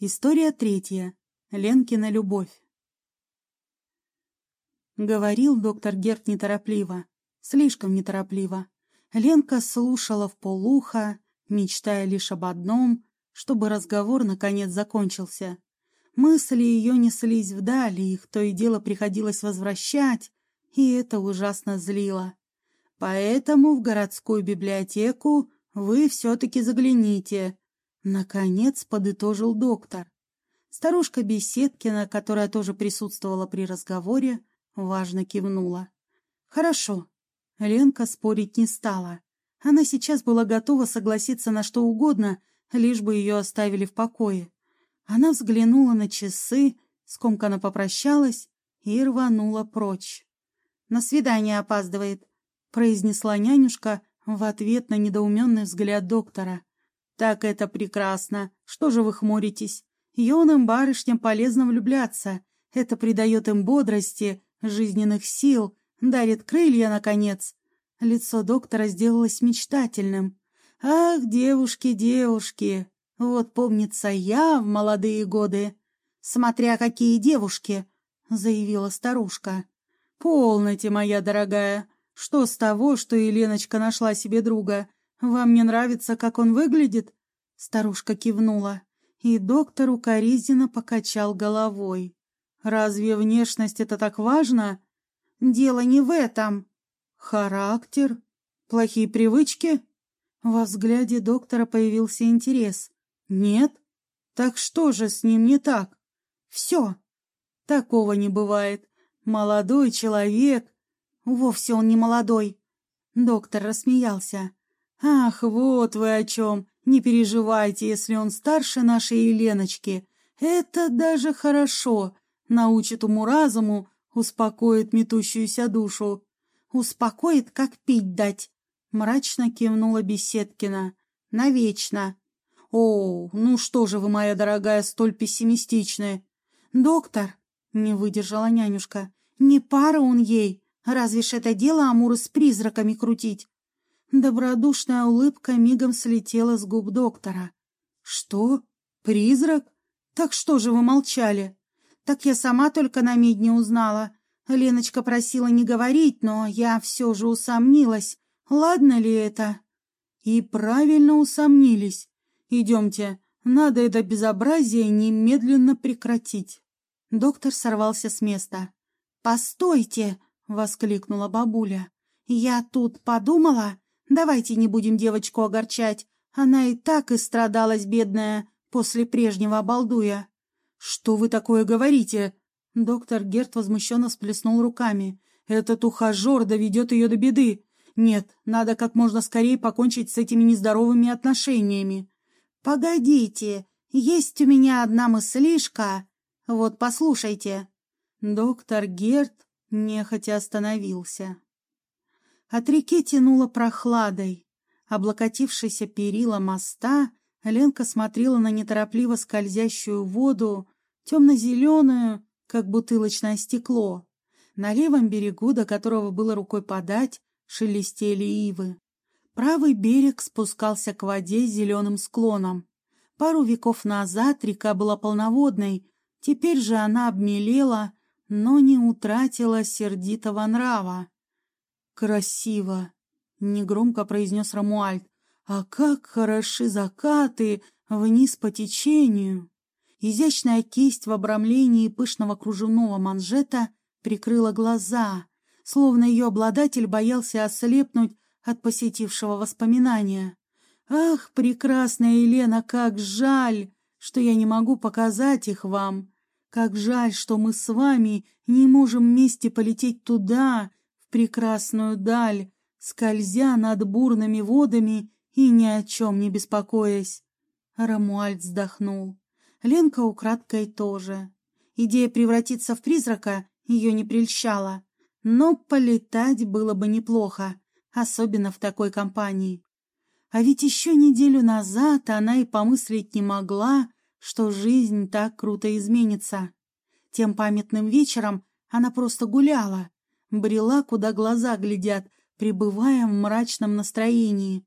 История третья. Ленкина любовь. Говорил доктор Герт неторопливо, слишком неторопливо. Ленка слушала в полуха, мечтая лишь об одном, чтобы разговор наконец закончился. Мысли ее неслись вдали, их то и дело приходилось возвращать, и это ужасно злило. Поэтому в городскую библиотеку вы все-таки загляните, Наконец подытожил доктор. Старушка Беседкина, которая тоже присутствовала при разговоре, важно кивнула. «Хорошо». Ленка спорить не стала. Она сейчас была готова согласиться на что угодно, лишь бы ее оставили в покое. Она взглянула на часы, скомканно попрощалась и рванула прочь. «На свидание опаздывает», — произнесла нянюшка в ответ на недоуменный взгляд доктора. «Так это прекрасно. Что же вы хмуритесь? Юным барышням полезно влюбляться. Это придает им бодрости, жизненных сил, дарит крылья, наконец». Лицо доктора сделалось мечтательным. «Ах, девушки, девушки! Вот помнится я в молодые годы. Смотря какие девушки!» — заявила старушка. «Полноте, моя дорогая. Что с того, что Еленочка нашла себе друга? «Вам не нравится, как он выглядит?» Старушка кивнула, и доктор укоризненно покачал головой. «Разве внешность это так важно?» «Дело не в этом». «Характер? Плохие привычки?» Во взгляде доктора появился интерес. «Нет? Так что же с ним не так?» «Все». «Такого не бывает. Молодой человек...» «Вовсе он не молодой». Доктор рассмеялся. «Ах, вот вы о чем! Не переживайте, если он старше нашей Еленочки. Это даже хорошо. Научит уму-разуму, успокоит метущуюся душу. Успокоит, как пить дать!» Мрачно кивнула Беседкина. «Навечно!» «О, ну что же вы, моя дорогая, столь пессимистичны?» «Доктор!» — не выдержала нянюшка. «Не пара он ей. Разве ж это дело Амуры с призраками крутить? Добродушная улыбка мигом слетела с губ доктора. «Что? Призрак? Так что же вы молчали?» «Так я сама только на медне узнала. Леночка просила не говорить, но я все же усомнилась. Ладно ли это?» «И правильно усомнились. Идемте, надо это безобразие немедленно прекратить». Доктор сорвался с места. «Постойте!» — воскликнула бабуля. «Я тут подумала, Давайте не будем девочку огорчать. Она и так истрадалась, бедная, после прежнего обалдуя. «Что вы такое говорите?» Доктор Герт возмущенно сплеснул руками. «Этот ухажер доведет ее до беды. Нет, надо как можно скорее покончить с этими нездоровыми отношениями». «Погодите, есть у меня одна мыслишка. Вот послушайте». Доктор Герт нехотя остановился. От реки тянуло прохладой. Облокотившийся перила моста, Ленка смотрела на неторопливо скользящую воду, темно-зеленую, как бутылочное стекло. На левом берегу, до которого было рукой подать, шелестели ивы. Правый берег спускался к воде зеленым склоном. Пару веков назад река была полноводной, теперь же она обмелела, но не утратила сердитого нрава. «Красиво!» — негромко произнес Рамуальд. «А как хороши закаты вниз по течению!» Изящная кисть в обрамлении пышного кружевного манжета прикрыла глаза, словно ее обладатель боялся ослепнуть от посетившего воспоминания. «Ах, прекрасная Елена, как жаль, что я не могу показать их вам! Как жаль, что мы с вами не можем вместе полететь туда, прекрасную даль, скользя над бурными водами и ни о чем не беспокоясь. Рамуальд вздохнул. Ленка украдкой тоже. Идея превратиться в призрака ее не прельщала. Но полетать было бы неплохо, особенно в такой компании. А ведь еще неделю назад она и помыслить не могла, что жизнь так круто изменится. Тем памятным вечером она просто гуляла, брела, куда глаза глядят, пребывая в мрачном настроении.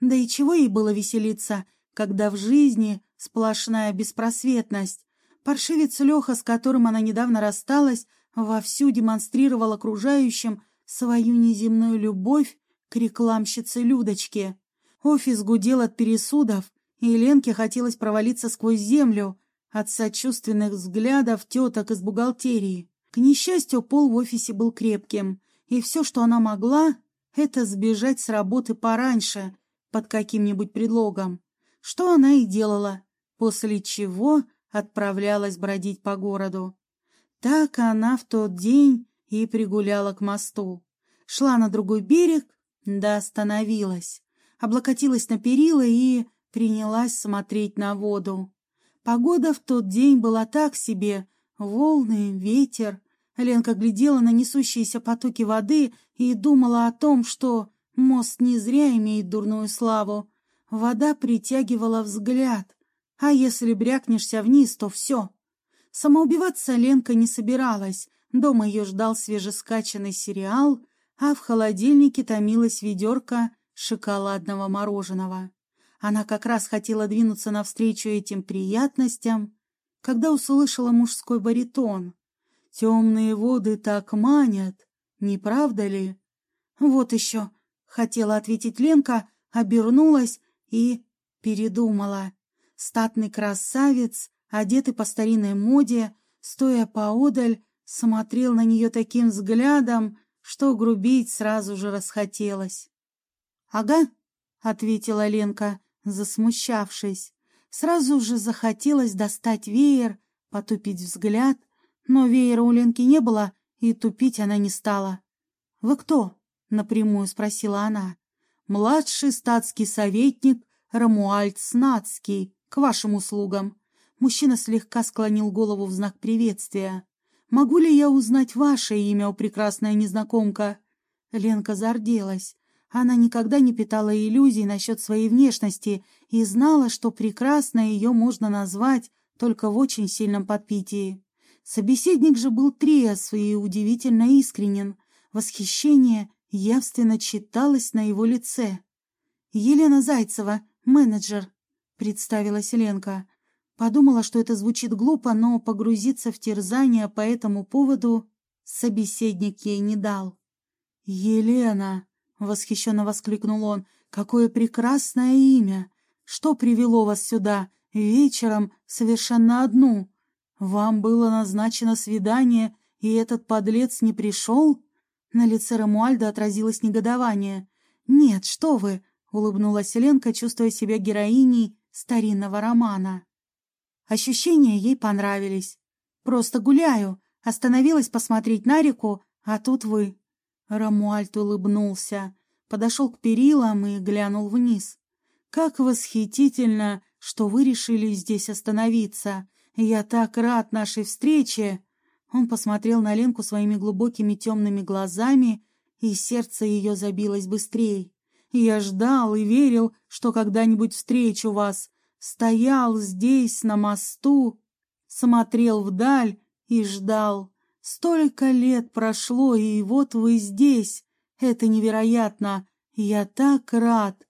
Да и чего ей было веселиться, когда в жизни Сплошная беспросветность. Паршивец Леха, с которым она недавно рассталась, вовсю демонстрировал окружающим свою неземную любовь к рекламщице Людочке. Офис гудел от пересудов, и Ленке хотелось провалиться сквозь землю от сочувственных взглядов теток из бухгалтерии. К несчастью, пол в офисе был крепким, и все, что она могла, это сбежать с работы пораньше, под каким-нибудь предлогом. Что она и делала, после чего отправлялась бродить по городу. Так она в тот день и пригуляла к мосту. Шла на другой берег, да остановилась. Облокотилась на перила и принялась смотреть на воду. Погода в тот день была так себе. Волны, ветер. Ленка глядела на несущиеся потоки воды и думала о том, что мост не зря имеет дурную славу. Вода притягивала взгляд. А если брякнешься вниз, то все. Самоубиваться Ленка не собиралась. Дома ее ждал свежескачанный сериал, а в холодильнике томилась ведерко шоколадного мороженого. Она как раз хотела двинуться навстречу этим приятностям, когда услышала мужской баритон. «Темные воды так манят, не правда ли?» «Вот еще», — хотела ответить Ленка, обернулась и передумала. Статный красавец, одетый по старинной моде, стоя поодаль, смотрел на нее таким взглядом, что грубить сразу же расхотелось. «Ага», — ответила Ленка, засмущавшись. Сразу же захотелось достать веер, потупить взгляд, но веера у Ленки не было, и тупить она не стала. «Вы кто?» — напрямую спросила она. «Младший статский советник Рамуальд Снацкий, к вашим услугам». Мужчина слегка склонил голову в знак приветствия. «Могу ли я узнать ваше имя, о прекрасная незнакомка?» Ленка зарделась. Она никогда не питала иллюзий насчет своей внешности и знала, что прекрасно ее можно назвать только в очень сильном подпитии. Собеседник же был трезв и удивительно искренен. Восхищение явственно читалось на его лице. «Елена Зайцева, менеджер», — представилась Ленка. Подумала, что это звучит глупо, но погрузиться в терзание по этому поводу собеседник ей не дал. «Елена!» — восхищенно воскликнул он. «Какое прекрасное имя! Что привело вас сюда? Вечером совершенно одну. Вам было назначено свидание, и этот подлец не пришел?» На лице Рамуальда отразилось негодование. «Нет, что вы!» — улыбнулась Ленка, чувствуя себя героиней старинного романа. Ощущения ей понравились. «Просто гуляю. Остановилась посмотреть на реку, а тут вы». Рамуальд улыбнулся, подошел к перилам и глянул вниз. «Как восхитительно, что вы решили здесь остановиться! Я так рад нашей встрече!» Он посмотрел на Ленку своими глубокими темными глазами, и сердце ее забилось быстрее. «Я ждал и верил, что когда-нибудь встречу вас. Стоял здесь, на мосту, смотрел вдаль и ждал. Столько лет прошло, и вот вы здесь. Это невероятно. Я так рад.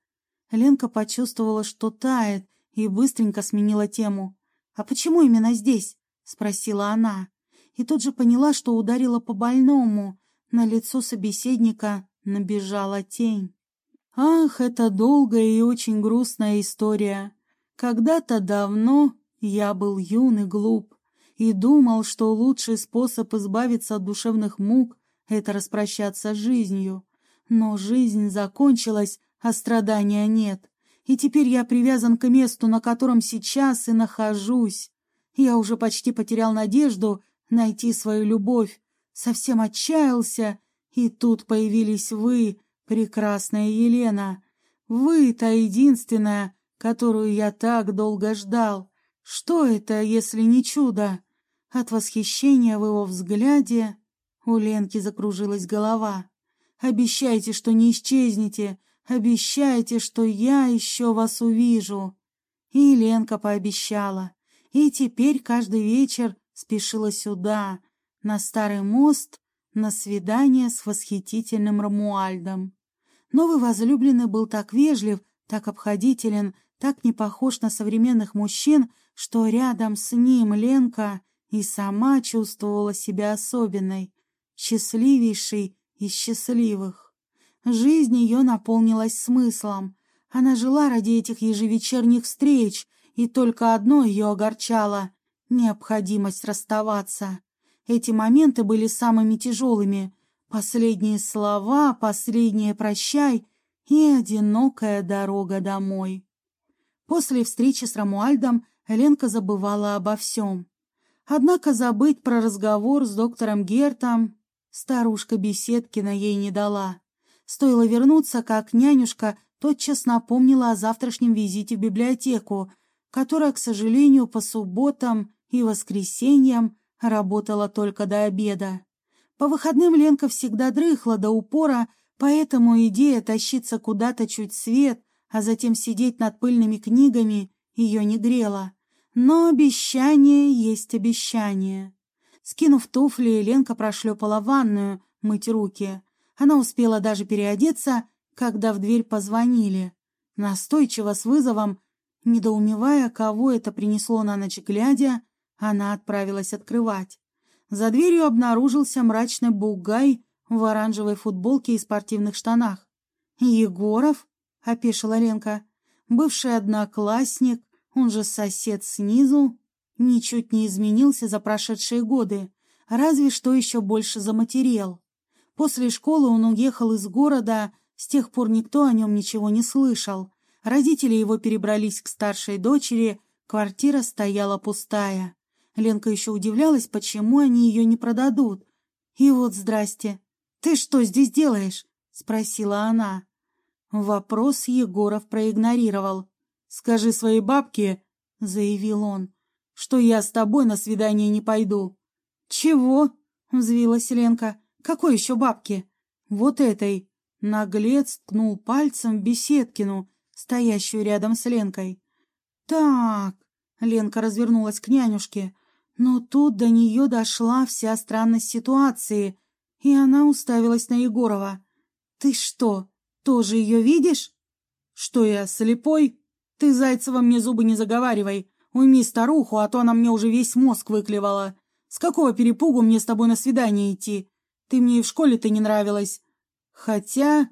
Ленка почувствовала, что тает, и быстренько сменила тему. «А почему именно здесь?» — спросила она. И тут же поняла, что ударила по больному. На лицо собеседника набежала тень. «Ах, это долгая и очень грустная история. Когда-то давно я был юн и глуп и думал, что лучший способ избавиться от душевных мук — это распрощаться с жизнью. Но жизнь закончилась, а страдания нет. И теперь я привязан к месту, на котором сейчас и нахожусь. Я уже почти потерял надежду найти свою любовь, совсем отчаялся, и тут появились вы, прекрасная Елена. Вы — та единственная, которую я так долго ждал. Что это, если не чудо? От восхищения в его взгляде у Ленки закружилась голова. «Обещайте, что не исчезнете! Обещайте, что я еще вас увижу!» И Ленка пообещала. И теперь каждый вечер спешила сюда, на старый мост, на свидание с восхитительным Рамуальдом. Новый возлюбленный был так вежлив, так обходителен, так не похож на современных мужчин, что рядом с ним Ленка и сама чувствовала себя особенной, счастливейшей из счастливых. Жизнь ее наполнилась смыслом. Она жила ради этих ежевечерних встреч, и только одно ее огорчало — необходимость расставаться. Эти моменты были самыми тяжелыми. Последние слова, последнее «прощай» и одинокая дорога домой. После встречи с Рамуальдом Ленка забывала обо всем. Однако забыть про разговор с доктором Гертом старушка Беседкина ей не дала. Стоило вернуться, как нянюшка тотчас напомнила о завтрашнем визите в библиотеку, которая, к сожалению, по субботам и воскресеньям работала только до обеда. По выходным Ленка всегда дрыхла до упора, поэтому идея тащиться куда-то чуть свет, а затем сидеть над пыльными книгами, ее не грела. Но обещание есть обещание. Скинув туфли, Ленка прошлепала ванную, мыть руки. Она успела даже переодеться, когда в дверь позвонили. Настойчиво с вызовом, недоумевая, кого это принесло на ночь глядя, она отправилась открывать. За дверью обнаружился мрачный бугай в оранжевой футболке и спортивных штанах. «Егоров?» — опешила Ленка. «Бывший одноклассник, он же сосед снизу, ничуть не изменился за прошедшие годы, разве что еще больше заматерел. После школы он уехал из города, с тех пор никто о нем ничего не слышал. Родители его перебрались к старшей дочери, квартира стояла пустая. Ленка еще удивлялась, почему они ее не продадут. И вот здрасте. «Ты что здесь делаешь?» — спросила она. Вопрос Егоров проигнорировал. «Скажи своей бабке», — заявил он, — «что я с тобой на свидание не пойду». «Чего?» — взвилась Ленка. «Какой еще бабке?» «Вот этой». Наглец ткнул пальцем в Беседкину, стоящую рядом с Ленкой. «Так...» — Ленка развернулась к нянюшке. Но тут до нее дошла вся странность ситуации, и она уставилась на Егорова. «Ты что, тоже ее видишь?» «Что я, слепой?» Ты, Зайцева, мне зубы не заговаривай. Уйми старуху, а то она мне уже весь мозг выклевала. С какого перепугу мне с тобой на свидание идти? Ты мне и в школе-то не нравилась. Хотя...»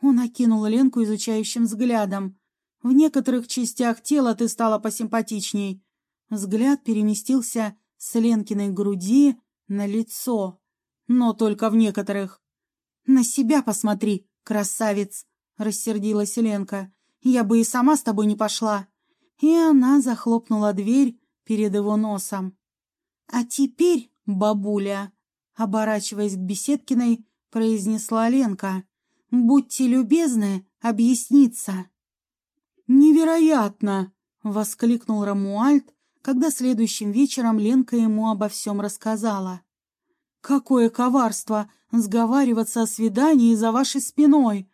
Он окинул Ленку изучающим взглядом. «В некоторых частях тела ты стала посимпатичней». Взгляд переместился с Ленкиной груди на лицо. Но только в некоторых. «На себя посмотри, красавец!» — рассердилась Ленка. Я бы и сама с тобой не пошла. И она захлопнула дверь перед его носом. А теперь, бабуля, оборачиваясь к Беседкиной, произнесла Ленка, будьте любезны объясниться. Невероятно! воскликнул Рамуальд, когда следующим вечером Ленка ему обо всем рассказала. Какое коварство сговариваться о свидании за вашей спиной!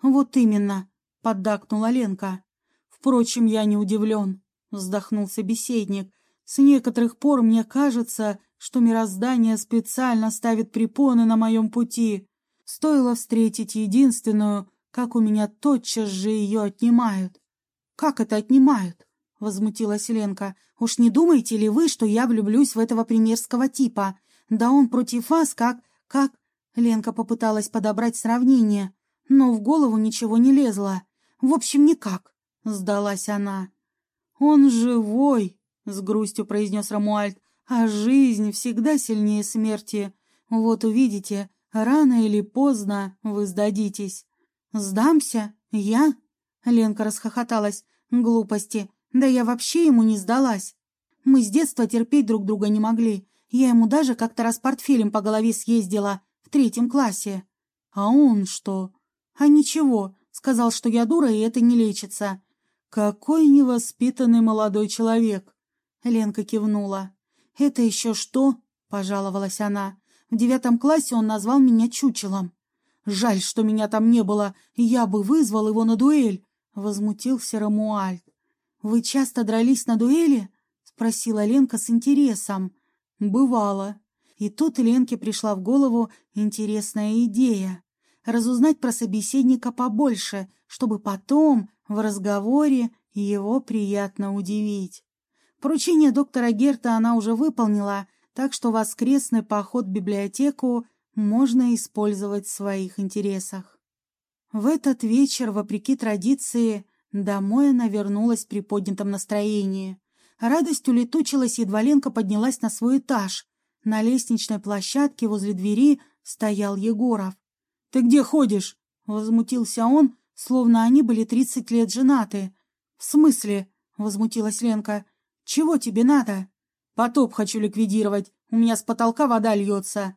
Вот именно, — поддакнула Ленка. «Впрочем, я не удивлен», — вздохнул собеседник. «С некоторых пор мне кажется, что мироздание специально ставит препоны на моем пути. Стоило встретить единственную, как у меня тотчас же ее отнимают». «Как это отнимают?» — возмутилась Ленка. «Уж не думаете ли вы, что я влюблюсь в этого примерского типа? Да он против вас как... как...» Ленка попыталась подобрать сравнение, но в голову ничего не лезло. В общем, никак, — сдалась она. «Он живой», — с грустью произнес Рамуальд, «а жизнь всегда сильнее смерти. Вот увидите, рано или поздно вы сдадитесь». «Сдамся? Я?» Ленка расхохоталась. «Глупости. Да я вообще ему не сдалась. Мы с детства терпеть друг друга не могли. Я ему даже как-то раз портфелем по голове съездила в третьем классе. А он что? А ничего, Сказал, что я дура, и это не лечится. Какой невоспитанный молодой человек. Ленка кивнула. Это еще что? Пожаловалась она. В девятом классе он назвал меня чучелом. Жаль, что меня там не было, я бы вызвал его на дуэль. Возмутился Рамуальд. Вы часто дрались на дуэли? Спросила Ленка с интересом. Бывало. И тут Ленке пришла в голову интересная идея разузнать про собеседника побольше, чтобы потом в разговоре Его приятно удивить. Поручение доктора Герта она уже выполнила, так что воскресный поход в библиотеку можно использовать в своих интересах. В этот вечер, вопреки традиции, домой она вернулась при поднятом настроении. Радость улетучилась, едва Ленка поднялась на свой этаж. На лестничной площадке возле двери стоял Егоров. — Ты где ходишь? — возмутился он, словно они были тридцать лет женаты. — В смысле? — возмутилась Ленка. — Чего тебе надо? — Потоп хочу ликвидировать. У меня с потолка вода льется.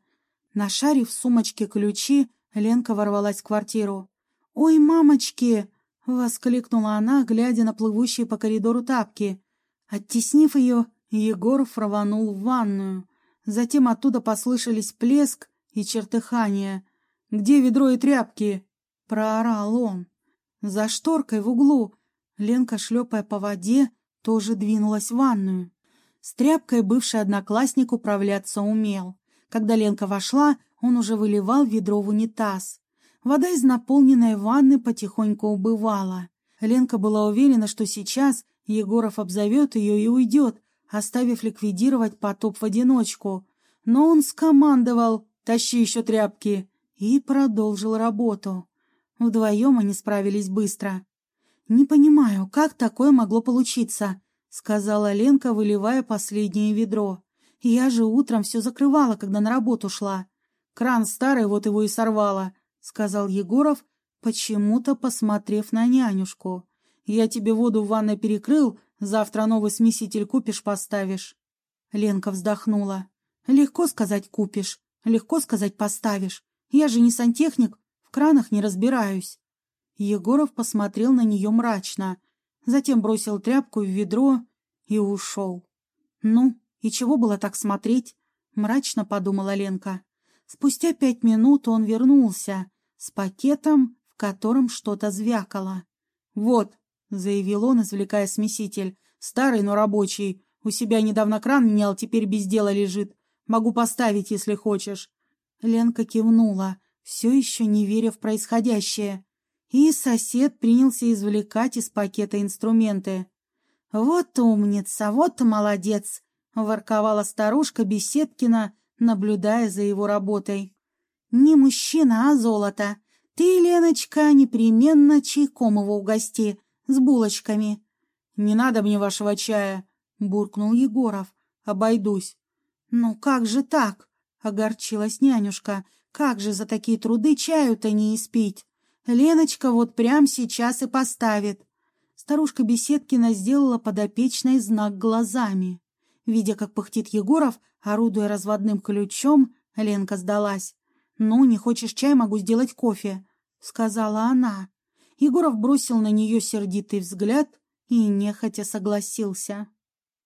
Нашарив в сумочке ключи, Ленка ворвалась в квартиру. «Ой, мамочки!» — воскликнула она, глядя на плывущие по коридору тапки. Оттеснив ее, Егоров рванул в ванную. Затем оттуда послышались плеск и чертыхание. «Где ведро и тряпки?» — проорал он. За шторкой в углу Ленка, шлепая по воде, тоже двинулась в ванную. С тряпкой бывший одноклассник управляться умел. Когда Ленка вошла, он уже выливал ведро в унитаз. Вода из наполненной ванны потихоньку убывала. Ленка была уверена, что сейчас Егоров обзовет ее и уйдет, оставив ликвидировать потоп в одиночку. Но он скомандовал «Тащи еще тряпки!» и продолжил работу. Вдвоем они справились быстро. «Не понимаю, как такое могло получиться?» — сказала Ленка, выливая последнее ведро. Я же утром все закрывала, когда на работу шла. Кран старый, вот его и сорвала, — сказал Егоров, почему-то посмотрев на нянюшку. Я тебе воду в ванной перекрыл, завтра новый смеситель купишь, поставишь. Ленка вздохнула. Легко сказать купишь, легко сказать поставишь. Я же не сантехник, в кранах не разбираюсь. Егоров посмотрел на нее мрачно, затем бросил тряпку в ведро и ушел. Ну, и чего было так смотреть? Мрачно подумала Ленка. Спустя пять минут он вернулся с пакетом, в котором что-то звякало. «Вот», — заявил он, извлекая смеситель, — «старый, но рабочий. У себя недавно кран менял, теперь без дела лежит. Могу поставить, если хочешь». Ленка кивнула, все еще не веря в происходящее. И сосед принялся извлекать из пакета инструменты. «Вот умница, вот молодец!» — ворковала старушка Беседкина, наблюдая за его работой. «Не мужчина, а золото. Ты, Леночка, непременно чайком его угости, с булочками». «Не надо мне вашего чая», — буркнул Егоров. «Обойдусь». «Ну как же так?» — огорчилась нянюшка. «Как же за такие труды чаю-то не испить? Леночка вот прямо сейчас и поставит». Старушка Беседкина сделала подопечный знак глазами. Видя, как пыхтит Егоров, орудуя разводным ключом, Ленка сдалась. «Ну, не хочешь чай, могу сделать кофе», — сказала она. Егоров бросил на нее сердитый взгляд и нехотя согласился.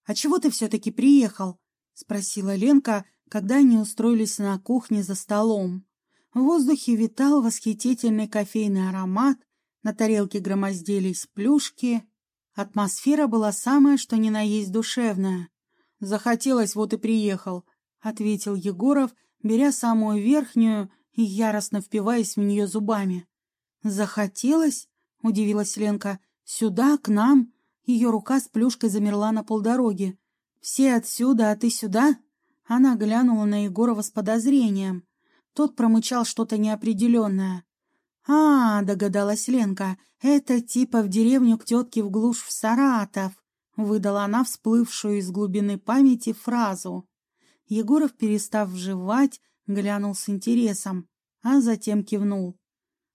«А чего ты все-таки приехал?» — спросила Ленка, когда они устроились на кухне за столом. В воздухе витал восхитительный кофейный аромат, на тарелке громоздились плюшки. Атмосфера была самая, что ни на есть душевная. Захотелось, вот и приехал, — ответил Егоров, беря самую верхнюю и яростно впиваясь в нее зубами. «Захотелось?» — удивилась Ленка. «Сюда, к нам?» Ее рука с плюшкой замерла на полдороги. «Все отсюда, а ты сюда?» Она глянула на Егорова с подозрением. Тот промычал что-то неопределенное. «А, — догадалась Ленка, — это типа в деревню к тетке в глушь в Саратов. Выдала она всплывшую из глубины памяти фразу. Егоров, перестав вживать, глянул с интересом, а затем кивнул.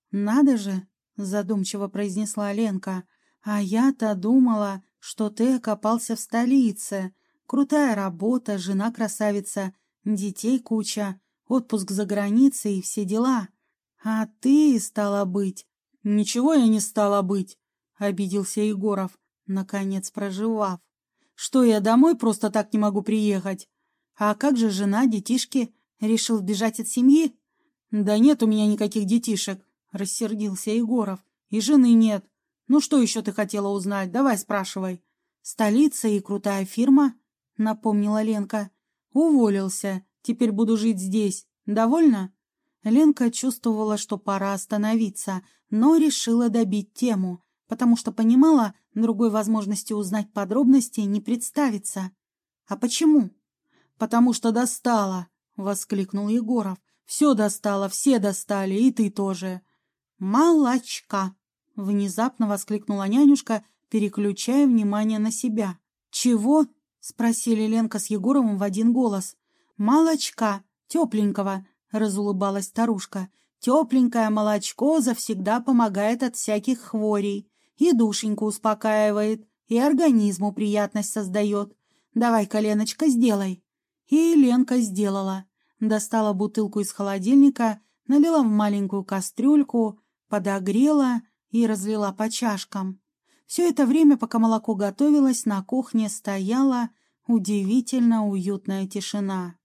«Надо же!» — задумчиво произнесла Ленка. «А я-то думала, что ты окопался в столице. Крутая работа, жена красавица, детей куча, отпуск за границей и все дела. А ты, стала быть...» «Ничего я не стала быть!» — обиделся Егоров наконец проживав. Что я домой просто так не могу приехать? А как же жена, детишки? Решил сбежать от семьи? Да нет у меня никаких детишек, рассердился Егоров. И жены нет. Ну что еще ты хотела узнать? Давай спрашивай. Столица и крутая фирма, напомнила Ленка. Уволился. Теперь буду жить здесь. Довольно? Ленка чувствовала, что пора остановиться, но решила добить тему, потому что понимала, Другой возможности узнать подробности не представится. А почему? Потому что достала, воскликнул Егоров. Все достало, все достали, и ты тоже. Молочка! Внезапно воскликнула нянюшка, переключая внимание на себя. Чего? спросили Ленка с Егоровым в один голос. Молочка, тепленького, разулыбалась старушка. Тепленькое молочко завсегда помогает от всяких хворей и душеньку успокаивает, и организму приятность создает. Давай, коленочка, сделай. И Ленка сделала. Достала бутылку из холодильника, налила в маленькую кастрюльку, подогрела и разлила по чашкам. Все это время, пока молоко готовилось, на кухне стояла удивительно уютная тишина.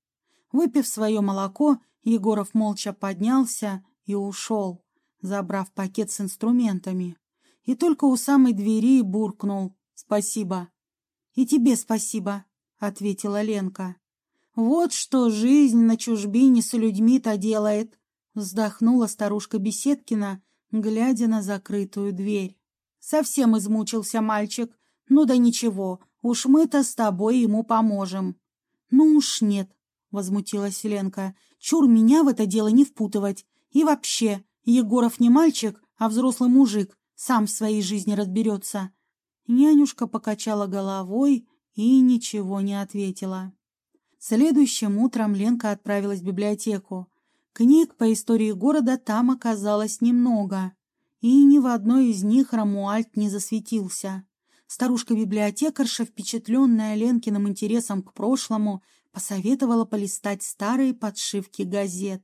Выпив свое молоко, Егоров молча поднялся и ушел, забрав пакет с инструментами и только у самой двери буркнул «Спасибо». «И тебе спасибо», — ответила Ленка. «Вот что жизнь на чужбине с людьми-то делает», — вздохнула старушка Беседкина, глядя на закрытую дверь. «Совсем измучился мальчик. Ну да ничего, уж мы-то с тобой ему поможем». «Ну уж нет», — возмутилась Ленка. «Чур меня в это дело не впутывать. И вообще, Егоров не мальчик, а взрослый мужик, сам в своей жизни разберется. Нянюшка покачала головой и ничего не ответила. Следующим утром Ленка отправилась в библиотеку. Книг по истории города там оказалось немного, и ни в одной из них Рамуальд не засветился. Старушка-библиотекарша, впечатленная Ленкиным интересом к прошлому, посоветовала полистать старые подшивки газет.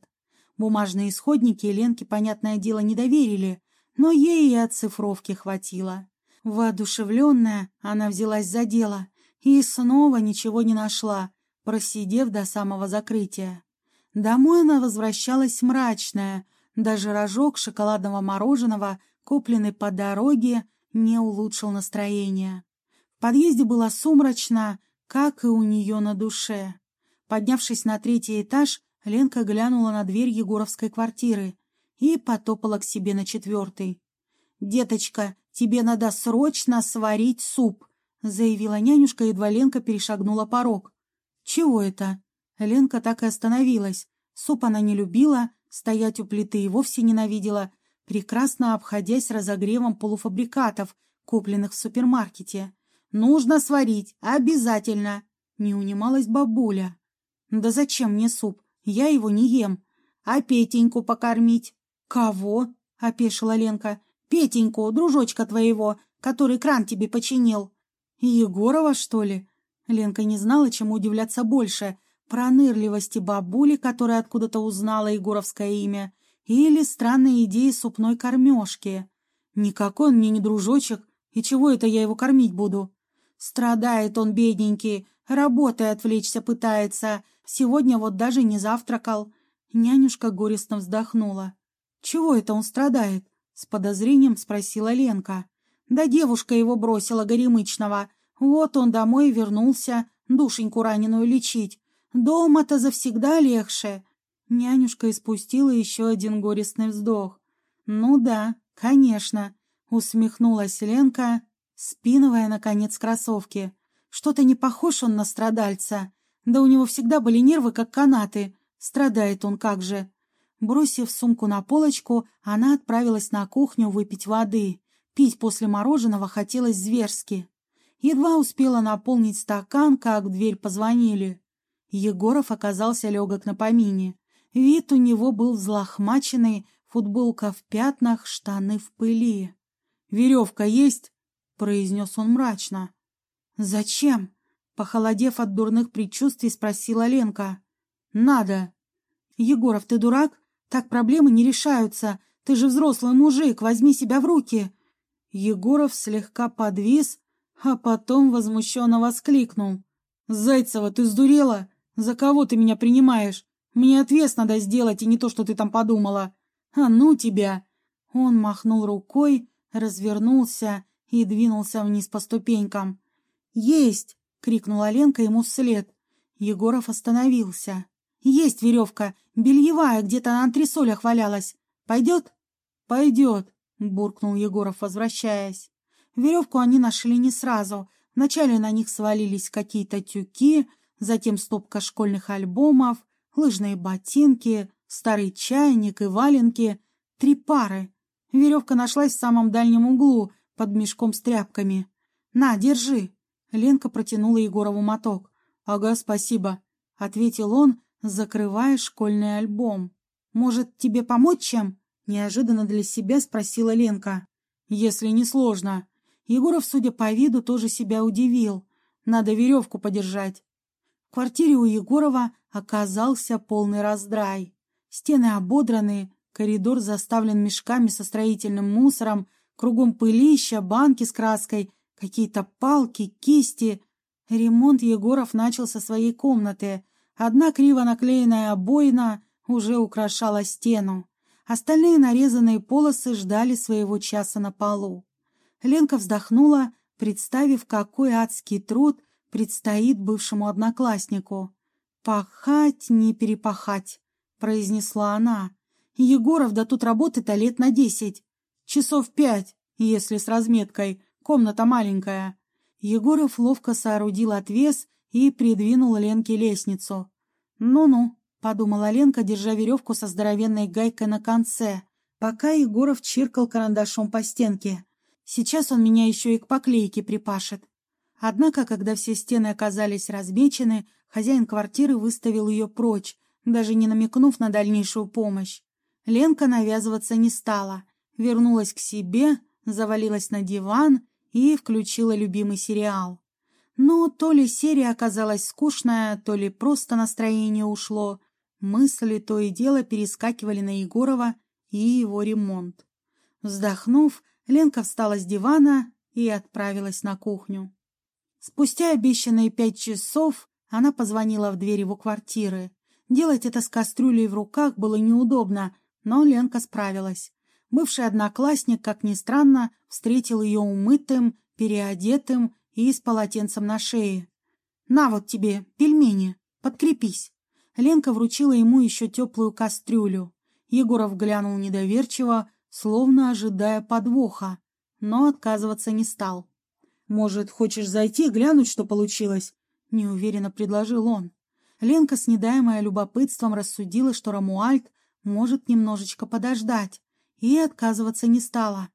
Бумажные исходники Ленке, понятное дело, не доверили, но ей и оцифровки хватило. Воодушевленная, она взялась за дело и снова ничего не нашла, просидев до самого закрытия. Домой она возвращалась мрачная, даже рожок шоколадного мороженого, купленный по дороге, не улучшил настроение. В подъезде было сумрачно, как и у нее на душе. Поднявшись на третий этаж, Ленка глянула на дверь Егоровской квартиры и потопала к себе на четвертый. «Деточка, тебе надо срочно сварить суп», — заявила нянюшка, едва Ленка перешагнула порог. «Чего это?» Ленка так и остановилась. Суп она не любила, стоять у плиты и вовсе ненавидела, прекрасно обходясь разогревом полуфабрикатов, купленных в супермаркете. «Нужно сварить, обязательно!» — не унималась бабуля. «Да зачем мне суп? Я его не ем. А Петеньку покормить?» «Кого?» — опешила Ленка. «Петеньку, дружочка твоего, который кран тебе починил». «Егорова, что ли?» Ленка не знала, чему удивляться больше — пронырливости бабули, которая откуда-то узнала егоровское имя, или странной идеи супной кормежки. «Никакой он мне не дружочек, и чего это я его кормить буду?» «Страдает он, бедненький, работой отвлечься пытается. Сегодня вот даже не завтракал». Нянюшка горестно вздохнула. «Чего это он страдает?» — с подозрением спросила Ленка. «Да девушка его бросила, горемычного. Вот он домой вернулся, душеньку раненую лечить. Дома-то завсегда легче». Нянюшка испустила еще один горестный вздох. «Ну да, конечно», — усмехнулась Ленка, спинывая, наконец, кроссовки. «Что-то не похож он на страдальца. Да у него всегда были нервы, как канаты. Страдает он как же. Бросив сумку на полочку, она отправилась на кухню выпить воды. Пить после мороженого хотелось зверски. Едва успела наполнить стакан, как в дверь позвонили. Егоров оказался легок на помине. Вид у него был взлохмаченный, футболка в пятнах, штаны в пыли. «Веревка есть?» — произнес он мрачно. «Зачем?» — похолодев от дурных предчувствий, спросила Ленка. «Надо». «Егоров, ты дурак? Так проблемы не решаются. Ты же взрослый мужик, возьми себя в руки. Егоров слегка подвис, а потом возмущенно воскликнул. «Зайцева, ты сдурела? За кого ты меня принимаешь? Мне отвес надо сделать, и не то, что ты там подумала. А ну тебя!» Он махнул рукой, развернулся и двинулся вниз по ступенькам. «Есть!» — крикнула Ленка ему вслед. Егоров остановился. «Есть веревка, бельевая, где-то на антресолях валялась. Пойдет?» «Пойдет», — буркнул Егоров, возвращаясь. Веревку они нашли не сразу. Вначале на них свалились какие-то тюки, затем стопка школьных альбомов, лыжные ботинки, старый чайник и валенки. Три пары. Веревка нашлась в самом дальнем углу, под мешком с тряпками. «На, держи!» Ленка протянула Егорову моток. «Ага, спасибо», — ответил он, закрывая школьный альбом. «Может, тебе помочь чем?» — неожиданно для себя спросила Ленка. «Если не сложно». Егоров, судя по виду, тоже себя удивил. «Надо веревку подержать». В квартире у Егорова оказался полный раздрай. Стены ободраны, коридор заставлен мешками со строительным мусором, кругом пылища, банки с краской, какие-то палки, кисти. Ремонт Егоров начал со своей комнаты. Одна криво наклеенная обоина уже украшала стену. Остальные нарезанные полосы ждали своего часа на полу. Ленка вздохнула, представив, какой адский труд предстоит бывшему однокласснику. «Пахать, не перепахать», — произнесла она. «Егоров, да тут работы-то лет на десять. Часов пять, если с разметкой. Комната маленькая». Егоров ловко соорудил отвес и придвинул Ленке лестницу. «Ну-ну», — подумала Ленка, держа веревку со здоровенной гайкой на конце, пока Егоров чиркал карандашом по стенке. «Сейчас он меня еще и к поклейке припашет». Однако, когда все стены оказались размечены, хозяин квартиры выставил ее прочь, даже не намекнув на дальнейшую помощь. Ленка навязываться не стала, вернулась к себе, завалилась на диван и включила любимый сериал. Но то ли серия оказалась скучная, то ли просто настроение ушло. Мысли то и дело перескакивали на Егорова и его ремонт. Вздохнув, Ленка встала с дивана и отправилась на кухню. Спустя обещанные пять часов она позвонила в дверь его квартиры. Делать это с кастрюлей в руках было неудобно, но Ленка справилась. Бывший одноклассник, как ни странно, встретил ее умытым, переодетым и с полотенцем на шее. «На вот тебе, пельмени, подкрепись». Ленка вручила ему еще теплую кастрюлю. Егоров глянул недоверчиво, словно ожидая подвоха, но отказываться не стал. «Может, хочешь зайти, глянуть, что получилось?» — неуверенно предложил он. Ленка, снедаемая любопытством, рассудила, что Рамуальд может немножечко подождать, и отказываться не стала.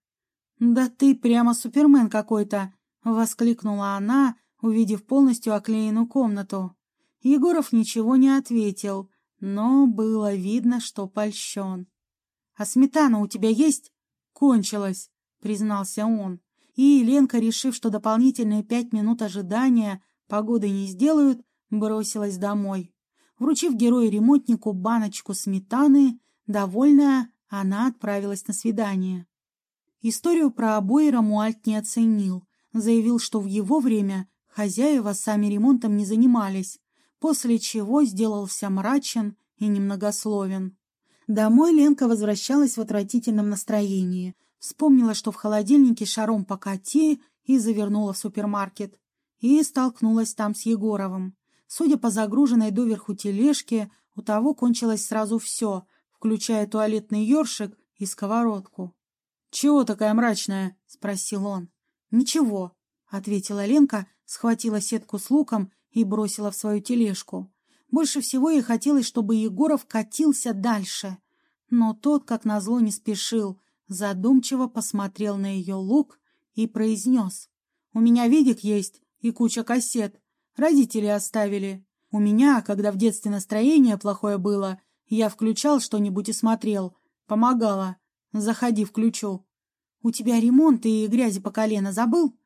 «Да ты прямо супермен какой-то!» — воскликнула она, увидев полностью оклеенную комнату. Егоров ничего не ответил, но было видно, что польщен. «А сметана у тебя есть?» «Кончилась», — признался он. И Еленка, решив, что дополнительные пять минут ожидания погоды не сделают, бросилась домой. Вручив герою-ремонтнику баночку сметаны, довольная, она отправилась на свидание. Историю про обои Рамуальд не оценил, заявил, что в его время хозяева сами ремонтом не занимались, после чего сделался мрачен и немногословен. Домой Ленка возвращалась в отвратительном настроении, вспомнила, что в холодильнике шаром покати и завернула в супермаркет. И столкнулась там с Егоровым. Судя по загруженной доверху тележке, у того кончилось сразу все, включая туалетный ёршик и сковородку. «Чего такая мрачная?» — спросил он. «Ничего», — ответила Ленка, схватила сетку с луком и бросила в свою тележку. Больше всего ей хотелось, чтобы Егоров катился дальше. Но тот, как назло, не спешил, задумчиво посмотрел на ее лук и произнес. «У меня видик есть и куча кассет. Родители оставили. У меня, когда в детстве настроение плохое было, я включал что-нибудь и смотрел. Помогало. Заходи, включу. У тебя ремонт и грязи по колено забыл?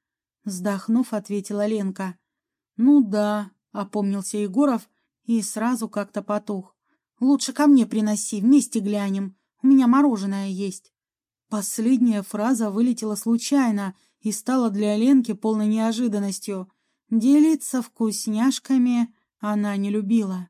Вздохнув, ответила Ленка. Ну да, опомнился Егоров и сразу как-то потух. Лучше ко мне приноси, вместе глянем. У меня мороженое есть. Последняя фраза вылетела случайно и стала для Ленки полной неожиданностью. Делиться вкусняшками она не любила.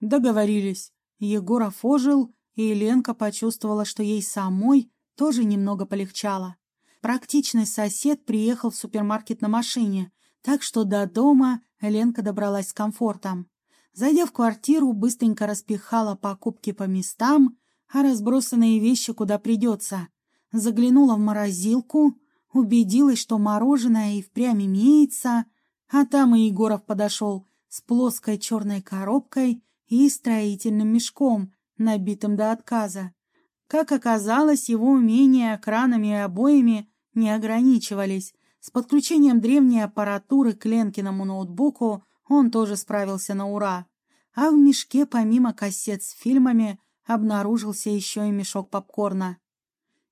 Договорились. Егоров ожил, и Ленка почувствовала, что ей самой тоже немного полегчало. Практичный сосед приехал в супермаркет на машине, так что до дома Ленка добралась с комфортом. Зайдя в квартиру, быстренько распихала покупки по местам, а разбросанные вещи куда придется. Заглянула в морозилку, убедилась, что мороженое и впрямь имеется, а там и Егоров подошел с плоской черной коробкой и строительным мешком, набитым до отказа. Как оказалось, его умения кранами и обоями не ограничивались. С подключением древней аппаратуры к Ленкиному ноутбуку он тоже справился на ура. А в мешке, помимо кассет с фильмами, обнаружился еще и мешок попкорна.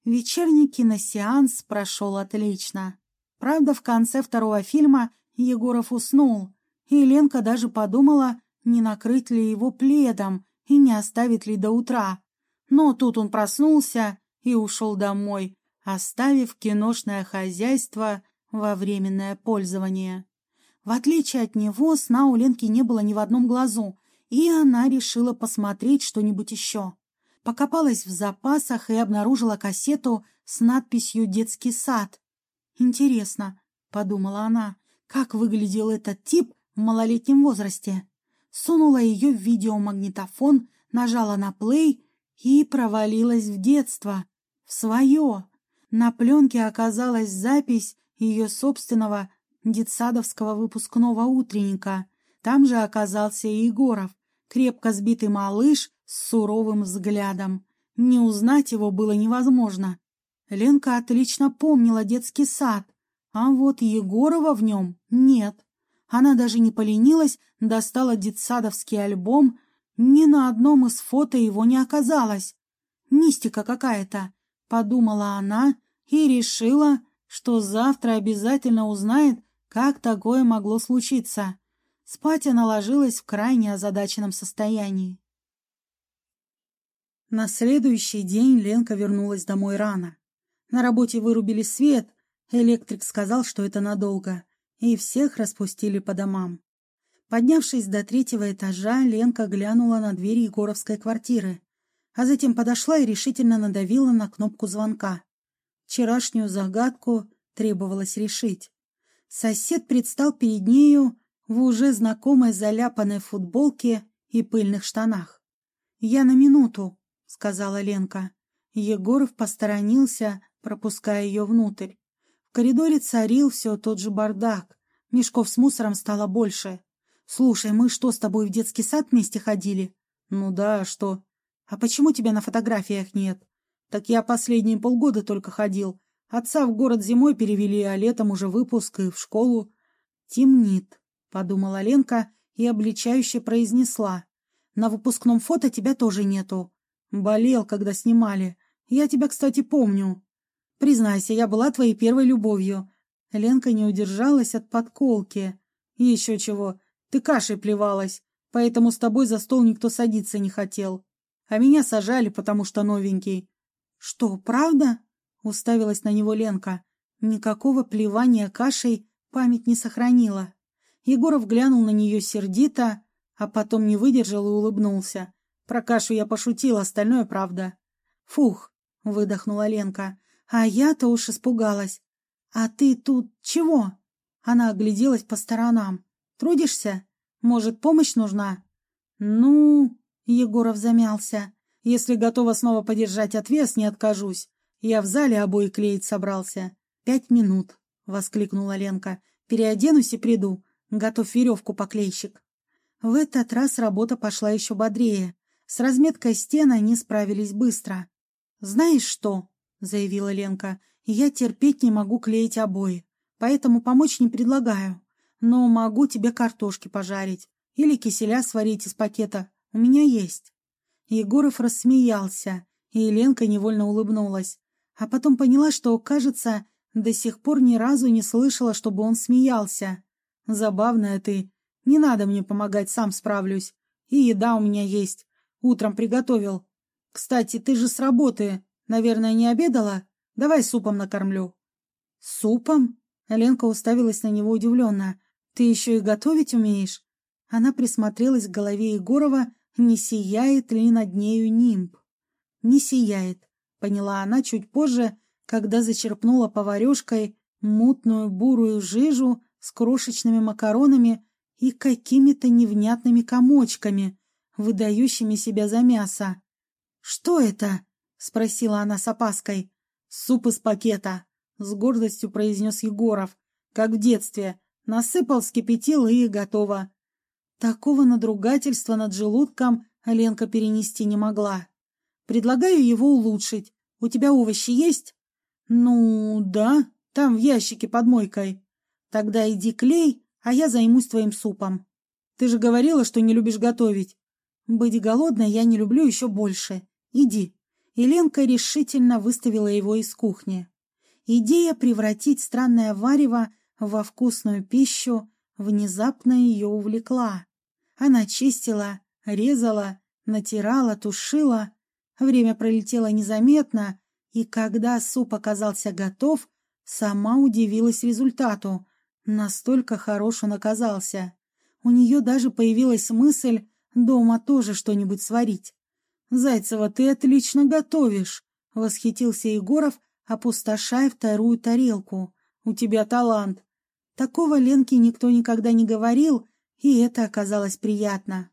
Вечерний киносеанс прошел отлично. Правда, в конце второго фильма Егоров уснул, и Ленка даже подумала, не накрыть ли его пледом и не оставить ли до утра. Но тут он проснулся и ушел домой, оставив киношное хозяйство во временное пользование. В отличие от него, сна у Ленки не было ни в одном глазу, и она решила посмотреть что-нибудь еще. Покопалась в запасах и обнаружила кассету с надписью «Детский сад». «Интересно», — подумала она, — «как выглядел этот тип в малолетнем возрасте?» Сунула ее в видеомагнитофон, нажала на плей и провалилась в детство, в свое. На пленке оказалась запись ее собственного детсадовского выпускного утренника. Там же оказался Егоров, крепко сбитый малыш с суровым взглядом. Не узнать его было невозможно. Ленка отлично помнила детский сад, а вот Егорова в нем нет. Она даже не поленилась, достала детсадовский альбом. Ни на одном из фото его не оказалось. Мистика какая-то, подумала она и решила, что завтра обязательно узнает, как такое могло случиться. Спать она ложилась в крайне озадаченном состоянии. На следующий день Ленка вернулась домой рано. На работе вырубили свет, электрик сказал, что это надолго, и всех распустили по домам. Поднявшись до третьего этажа, Ленка глянула на дверь Егоровской квартиры, а затем подошла и решительно надавила на кнопку звонка. Вчерашнюю загадку требовалось решить. Сосед предстал перед нею в уже знакомой заляпанной футболке и пыльных штанах. «Я на минуту», — сказала Ленка. Егоров посторонился, пропуская ее внутрь. В коридоре царил все тот же бардак. Мешков с мусором стало больше. «Слушай, мы что, с тобой в детский сад вместе ходили?» «Ну да, а что?» «А почему тебя на фотографиях нет?» Так я последние полгода только ходил. Отца в город зимой перевели, а летом уже выпуск и в школу. Темнит, подумала Ленка и обличающе произнесла. На выпускном фото тебя тоже нету. Болел, когда снимали. Я тебя, кстати, помню. Признайся, я была твоей первой любовью. Ленка не удержалась от подколки. Еще чего, ты кашей плевалась, поэтому с тобой за стол никто садиться не хотел. А меня сажали, потому что новенький. «Что, правда?» — уставилась на него Ленка. Никакого плевания кашей память не сохранила. Егоров глянул на нее сердито, а потом не выдержал и улыбнулся. Про кашу я пошутил, остальное правда. «Фух!» — выдохнула Ленка. «А я-то уж испугалась. А ты тут чего?» Она огляделась по сторонам. «Трудишься? Может, помощь нужна?» «Ну...» — Егоров замялся. Если готова снова подержать отвес, не откажусь. Я в зале обои клеить собрался. Пять минут, — воскликнула Ленка. Переоденусь и приду. Готов веревку поклейщик. В этот раз работа пошла еще бодрее. С разметкой стен они справились быстро. «Знаешь что?» — заявила Ленка. «Я терпеть не могу клеить обои, поэтому помочь не предлагаю. Но могу тебе картошки пожарить или киселя сварить из пакета. У меня есть». Егоров рассмеялся, и Еленка невольно улыбнулась. А потом поняла, что, кажется, до сих пор ни разу не слышала, чтобы он смеялся. «Забавная ты. Не надо мне помогать, сам справлюсь. И еда у меня есть. Утром приготовил. Кстати, ты же с работы. Наверное, не обедала? Давай супом накормлю». «Супом?» Ленка уставилась на него удивленно. «Ты еще и готовить умеешь?» Она присмотрелась к голове Егорова не сияет ли над нею нимб? Не сияет, поняла она чуть позже, когда зачерпнула поварешкой мутную бурую жижу с крошечными макаронами и какими-то невнятными комочками, выдающими себя за мясо. «Что это?» — спросила она с опаской. «Суп из пакета. с гордостью произнес Егоров, как в детстве. Насыпал, вскипятил и готово. Такого надругательства над желудком Ленка перенести не могла. Предлагаю его улучшить. У тебя овощи есть? Ну, да, там в ящике под мойкой. Тогда иди клей, а я займусь твоим супом. Ты же говорила, что не любишь готовить. Быть голодной я не люблю еще больше. Иди. И Ленка решительно выставила его из кухни. Идея превратить странное варево во вкусную пищу внезапно ее увлекла. Она чистила, резала, натирала, тушила. Время пролетело незаметно, и когда суп оказался готов, сама удивилась результату. Настолько хорош он оказался. У нее даже появилась мысль дома тоже что-нибудь сварить. «Зайцева, ты отлично готовишь!» — восхитился Егоров, опустошая вторую тарелку. «У тебя талант!» Такого Ленке никто никогда не говорил, и это оказалось приятно.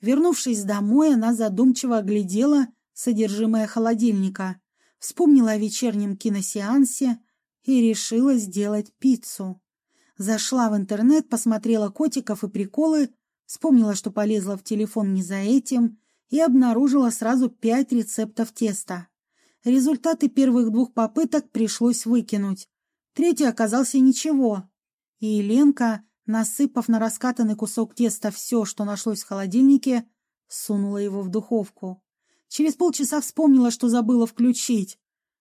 Вернувшись домой, она задумчиво оглядела содержимое холодильника, вспомнила о вечернем киносеансе и решила сделать пиццу. Зашла в интернет, посмотрела котиков и приколы, вспомнила, что полезла в телефон не за этим, и обнаружила сразу пять рецептов теста. Результаты первых двух попыток пришлось выкинуть. Третий оказался ничего, и Еленка, насыпав на раскатанный кусок теста все, что нашлось в холодильнике, сунула его в духовку. Через полчаса вспомнила, что забыла включить,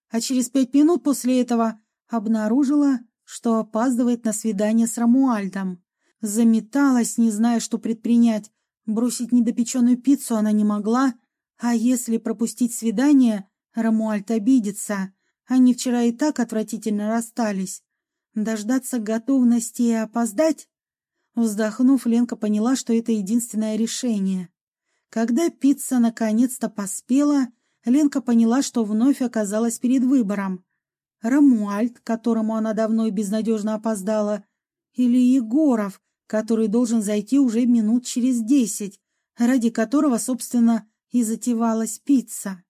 а через пять минут после этого обнаружила, что опаздывает на свидание с Рамуальдом. Заметалась, не зная, что предпринять. Бросить недопеченную пиццу она не могла, а если пропустить свидание, Рамуальд обидится. Они вчера и так отвратительно расстались. Дождаться готовности и опоздать? Вздохнув, Ленка поняла, что это единственное решение. Когда пицца наконец-то поспела, Ленка поняла, что вновь оказалась перед выбором. Рамуальд, которому она давно и безнадежно опоздала, или Егоров, который должен зайти уже минут через десять, ради которого, собственно, и затевалась пицца.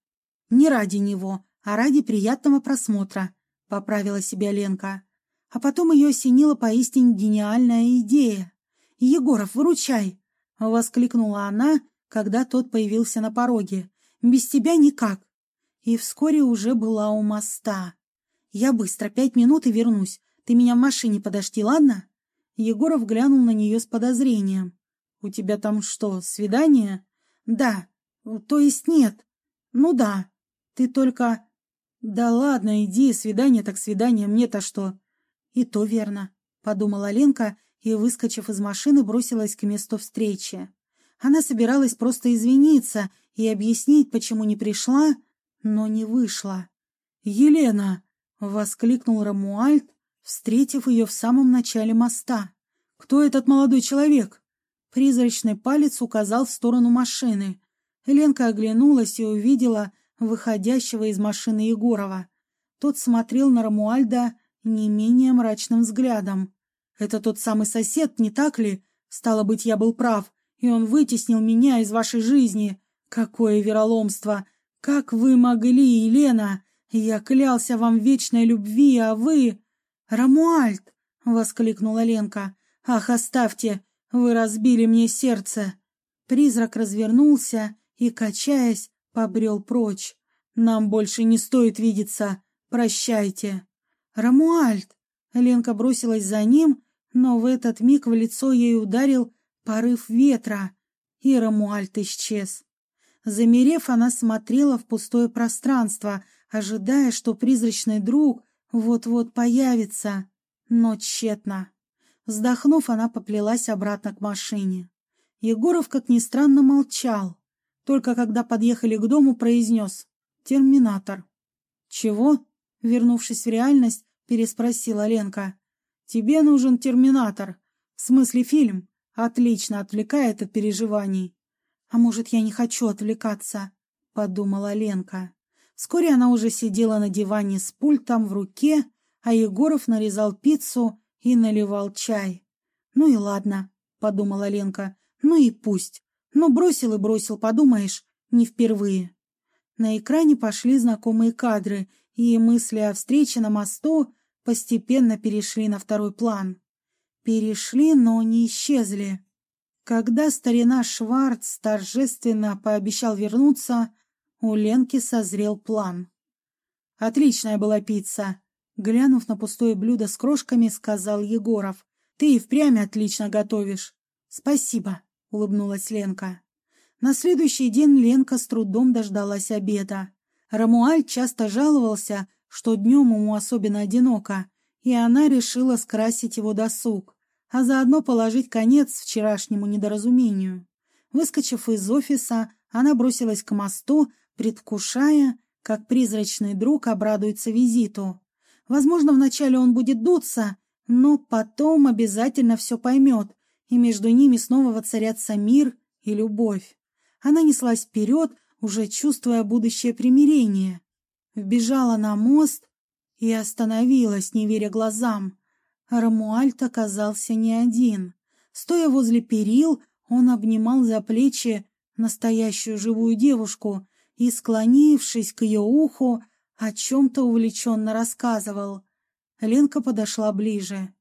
Не ради него, а ради приятного просмотра, поправила себя Ленка. А потом ее осенила поистине гениальная идея. «Егоров, выручай!» — воскликнула она, когда тот появился на пороге. «Без тебя никак!» И вскоре уже была у моста. «Я быстро, пять минут и вернусь. Ты меня в машине подожди, ладно?» Егоров глянул на нее с подозрением. «У тебя там что, свидание?» «Да. То есть нет. Ну да. Ты только...» «Да ладно, иди, свидание так свидание, мне-то что?» «И то верно», — подумала Ленка и, выскочив из машины, бросилась к месту встречи. Она собиралась просто извиниться и объяснить, почему не пришла, но не вышла. «Елена!» — воскликнул Рамуальд, встретив ее в самом начале моста. «Кто этот молодой человек?» Призрачный палец указал в сторону машины. Ленка оглянулась и увидела выходящего из машины Егорова. Тот смотрел на Рамуальда не менее мрачным взглядом. «Это тот самый сосед, не так ли? Стало быть, я был прав, и он вытеснил меня из вашей жизни. Какое вероломство! Как вы могли, Елена? Я клялся вам вечной любви, а вы...» «Рамуальд!» — воскликнула Ленка. «Ах, оставьте! Вы разбили мне сердце!» Призрак развернулся и, качаясь, побрел прочь. «Нам больше не стоит видеться. Прощайте!» «Рамуальд!» Ленка бросилась за ним, но в этот миг в лицо ей ударил порыв ветра, и Рамуальд исчез. Замерев, она смотрела в пустое пространство, ожидая, что призрачный друг вот-вот появится, но тщетно. Вздохнув, она поплелась обратно к машине. Егоров, как ни странно, молчал. Только когда подъехали к дому, произнес «Терминатор». «Чего?» Вернувшись в реальность, переспросила Ленка. «Тебе нужен терминатор. В смысле фильм. Отлично отвлекает от переживаний». «А может, я не хочу отвлекаться?» — подумала Ленка. Вскоре она уже сидела на диване с пультом в руке, а Егоров нарезал пиццу и наливал чай. «Ну и ладно», — подумала Ленка. «Ну и пусть. Ну, бросил и бросил, подумаешь, не впервые». На экране пошли знакомые кадры, и мысли о встрече на мосту постепенно перешли на второй план. Перешли, но не исчезли. Когда старина Шварц торжественно пообещал вернуться, у Ленки созрел план. Отличная была пицца. Глянув на пустое блюдо с крошками, сказал Егоров. Ты и впрямь отлично готовишь. Спасибо, улыбнулась Ленка. На следующий день Ленка с трудом дождалась обеда. Рамуаль часто жаловался, что днем ему особенно одиноко, и она решила скрасить его досуг, а заодно положить конец вчерашнему недоразумению. Выскочив из офиса, она бросилась к мосту, предвкушая, как призрачный друг обрадуется визиту. Возможно, вначале он будет дуться, но потом обязательно все поймет, и между ними снова воцарятся мир и любовь. Она неслась вперед, уже чувствуя будущее примирение. Вбежала на мост и остановилась, не веря глазам. Рамуальт оказался не один. Стоя возле перил, он обнимал за плечи настоящую живую девушку и, склонившись к ее уху, о чем-то увлеченно рассказывал. Ленка подошла ближе.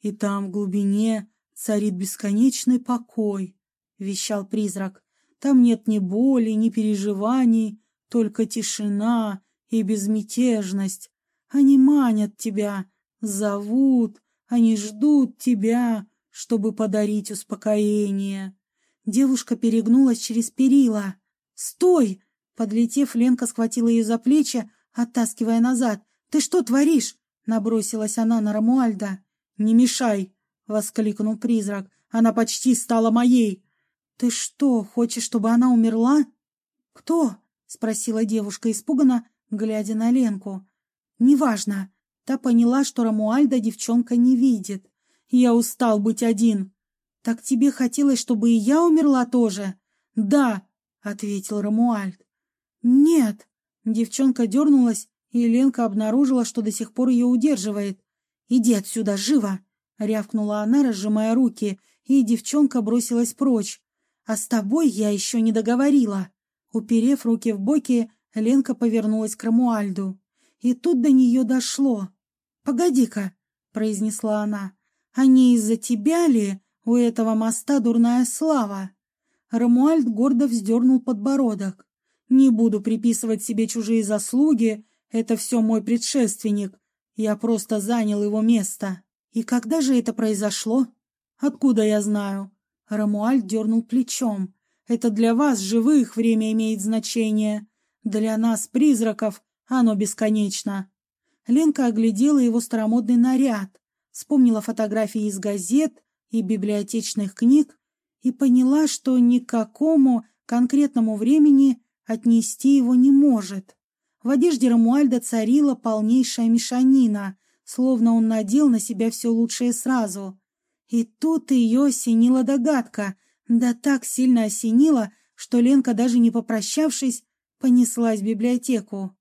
«И там, в глубине, царит бесконечный покой», — вещал призрак. «Там нет ни боли, ни переживаний, только тишина и безмятежность. Они манят тебя, зовут, они ждут тебя, чтобы подарить успокоение». Девушка перегнулась через перила. «Стой!» Подлетев, Ленка схватила ее за плечи, оттаскивая назад. «Ты что творишь?» — набросилась она на Рамуальда. «Не мешай!» — воскликнул призрак. «Она почти стала моей!» «Ты что, хочешь, чтобы она умерла?» «Кто?» — спросила девушка испуганно, глядя на Ленку. «Неважно». Та поняла, что Рамуальда девчонка не видит. «Я устал быть один». «Так тебе хотелось, чтобы и я умерла тоже?» «Да», — ответил Рамуальд. «Нет!» Девчонка дернулась, и Ленка обнаружила, что до сих пор ее удерживает. «Иди отсюда, живо!» — рявкнула она, разжимая руки, и девчонка бросилась прочь. «А с тобой я еще не договорила!» Уперев руки в боки, Ленка повернулась к Рамуальду. И тут до нее дошло. «Погоди-ка!» — произнесла она. «А не из-за тебя ли у этого моста дурная слава?» Рамуальд гордо вздернул подбородок. Не буду приписывать себе чужие заслуги, это все мой предшественник. Я просто занял его место. И когда же это произошло? Откуда я знаю? Рамуаль дернул плечом. Это для вас, живых, время имеет значение. Для нас, призраков, оно бесконечно. Ленка оглядела его старомодный наряд, вспомнила фотографии из газет и библиотечных книг и поняла, что никакому конкретному времени отнести его не может. В одежде Рамуальда царила полнейшая мешанина, словно он надел на себя все лучшее сразу. И тут ее осенила догадка, да так сильно осенила, что Ленка, даже не попрощавшись, понеслась в библиотеку.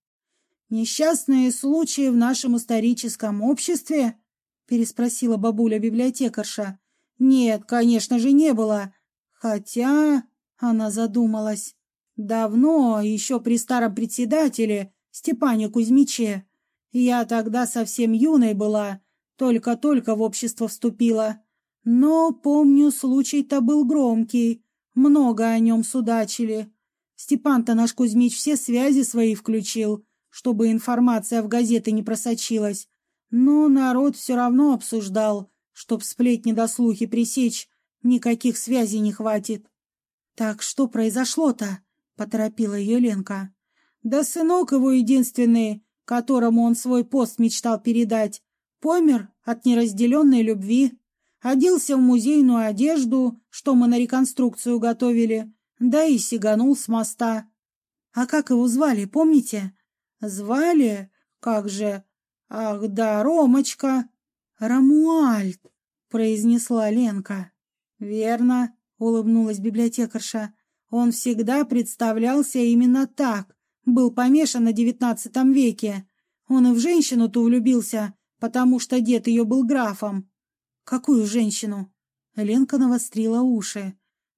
«Несчастные случаи в нашем историческом обществе?» — переспросила бабуля-библиотекарша. «Нет, конечно же, не было. Хотя...» — она задумалась. Давно, еще при старом председателе, Степане Кузьмиче. Я тогда совсем юной была, только-только в общество вступила. Но, помню, случай-то был громкий, много о нем судачили. Степан-то наш Кузьмич все связи свои включил, чтобы информация в газеты не просочилась. Но народ все равно обсуждал, чтоб сплетни до слухи пресечь, никаких связей не хватит. Так что произошло-то? Поторопила ее Ленка. Да сынок его единственный, которому он свой пост мечтал передать, помер от неразделенной любви. Оделся в музейную одежду, что мы на реконструкцию готовили, да и сиганул с моста. А как его звали, помните? Звали? Как же? Ах да, Ромочка. Рамуальд, произнесла Ленка. Верно, улыбнулась библиотекарша. Он всегда представлялся именно так, был помешан на девятнадцатом веке. Он и в женщину-то влюбился, потому что дед ее был графом. Какую женщину? Ленка навострила уши.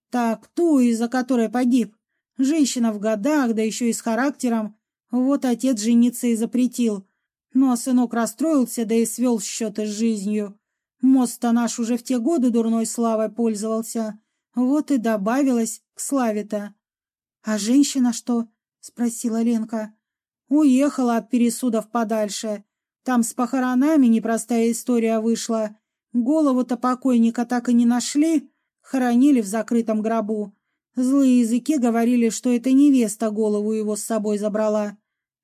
Так, ту, из-за которой погиб. Женщина в годах, да еще и с характером. Вот отец жениться и запретил. Ну, а сынок расстроился, да и свел счеты с жизнью. Мост-то наш уже в те годы дурной славой пользовался. Вот и добавилось к славе-то. — А женщина что? — спросила Ленка. — Уехала от пересудов подальше. Там с похоронами непростая история вышла. Голову-то покойника так и не нашли, хоронили в закрытом гробу. Злые языки говорили, что эта невеста голову его с собой забрала.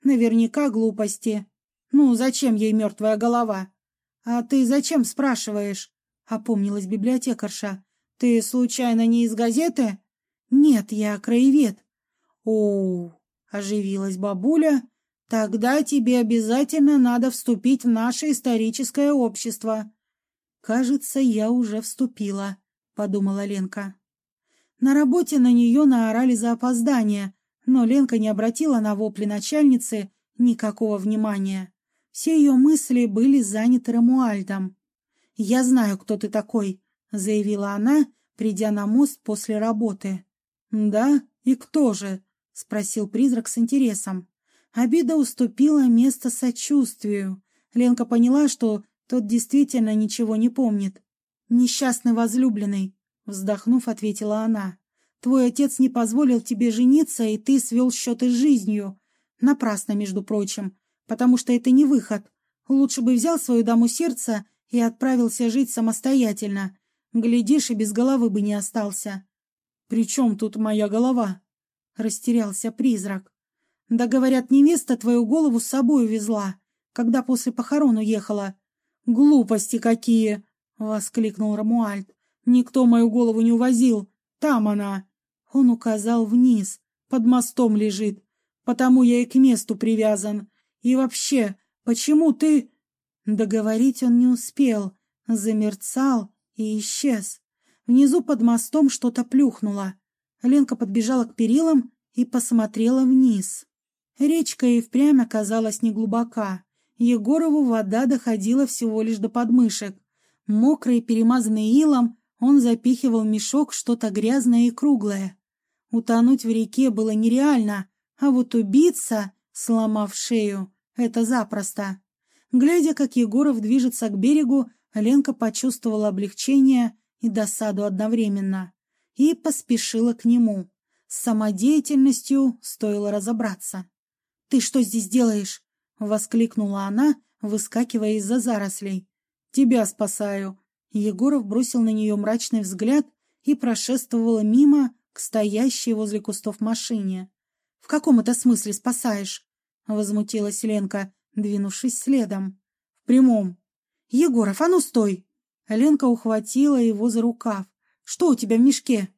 Наверняка глупости. Ну, зачем ей мертвая голова? А ты зачем спрашиваешь? Опомнилась библиотекарша. Ты случайно не из газеты? Нет, я краевед. О, оживилась бабуля. Тогда тебе обязательно надо вступить в наше историческое общество. Кажется, я уже вступила, подумала Ленка. На работе на нее наорали за опоздание, но Ленка не обратила на вопли начальницы никакого внимания. Все ее мысли были заняты Рамуальдом. «Я знаю, кто ты такой», — заявила она, придя на мост после работы. «Да? И кто же?» — спросил призрак с интересом. Обида уступила место сочувствию. Ленка поняла, что тот действительно ничего не помнит. «Несчастный возлюбленный», — вздохнув, ответила она. «Твой отец не позволил тебе жениться, и ты свел счеты с жизнью. Напрасно, между прочим, потому что это не выход. Лучше бы взял свою даму сердца и отправился жить самостоятельно. Глядишь, и без головы бы не остался». «При чем тут моя голова?» — растерялся призрак. Да, говорят, невеста твою голову с собой увезла, когда после похорон уехала. Глупости какие! — воскликнул Рамуальд. Никто мою голову не увозил. Там она. Он указал вниз. Под мостом лежит. Потому я и к месту привязан. И вообще, почему ты... Договорить он не успел. Замерцал и исчез. Внизу под мостом что-то плюхнуло. Ленка подбежала к перилам и посмотрела вниз. Речка и впрямь оказалась неглубока. Егорову вода доходила всего лишь до подмышек. Мокрый, перемазанный илом, он запихивал в мешок что-то грязное и круглое. Утонуть в реке было нереально, а вот убиться, сломав шею, это запросто. Глядя, как Егоров движется к берегу, Ленка почувствовала облегчение и досаду одновременно и поспешила к нему. С самодеятельностью стоило разобраться. «Ты что здесь делаешь?» — воскликнула она, выскакивая из-за зарослей. «Тебя спасаю!» Егоров бросил на нее мрачный взгляд и прошествовала мимо к стоящей возле кустов машине. «В каком это смысле спасаешь?» — возмутилась Ленка, двинувшись следом. «В прямом». «Егоров, а ну стой!» Ленка ухватила его за рукав. «Что у тебя в мешке?»